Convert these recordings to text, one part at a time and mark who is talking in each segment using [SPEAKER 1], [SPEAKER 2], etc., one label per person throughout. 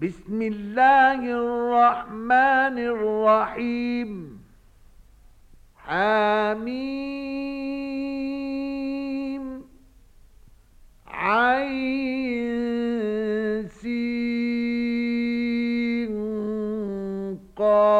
[SPEAKER 1] بسم الله الرحمن الرحيم حميم عين سين قاف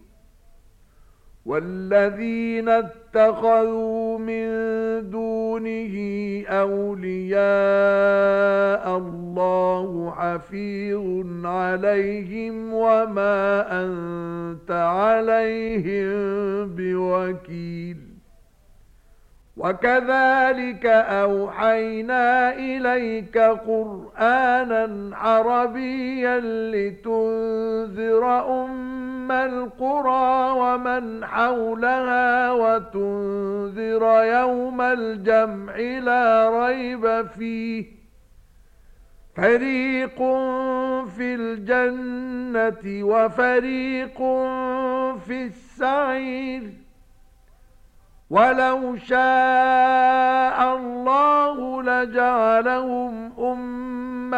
[SPEAKER 1] والذين اتخذوا من دونه أولياء الله حفيظ عليهم وما أنت عليهم بوكيل. وكذلك أوحينا إليك قرآنا عربيا لتنذر أمنا أم القرى ومن حولها وتنذر يوم الجمع لا ريب فيه فريق في الجنة وفريق في السعير ولو شاء الله لجعلهم أمة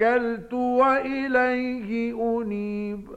[SPEAKER 1] توكلت وإليه أنيب